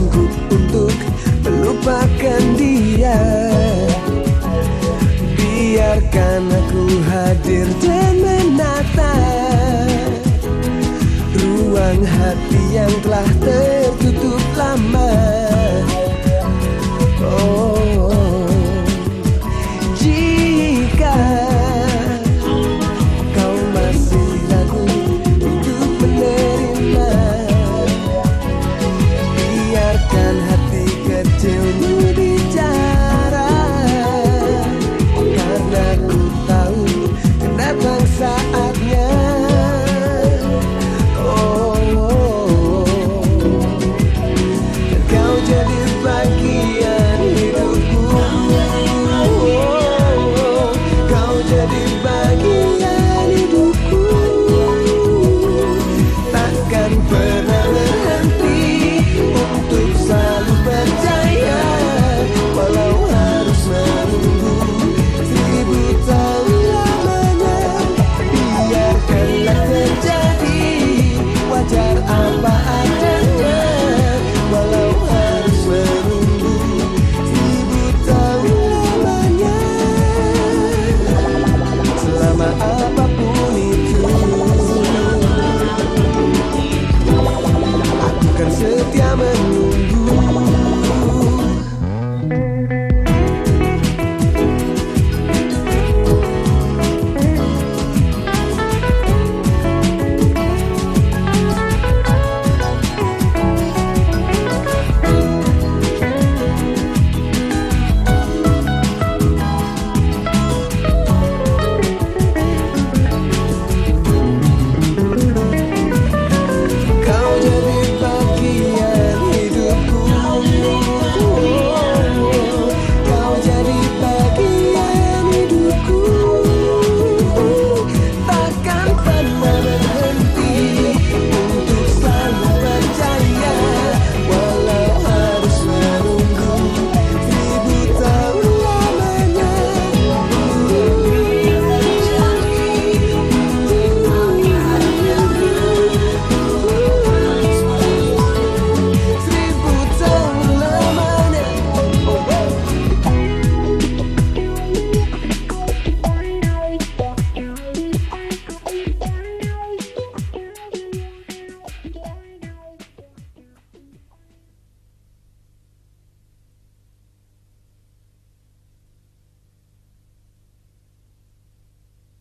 sanggup untuk melupakan dia. Biarkan aku hadir dan menata Ruang hati yang telah terjadi se te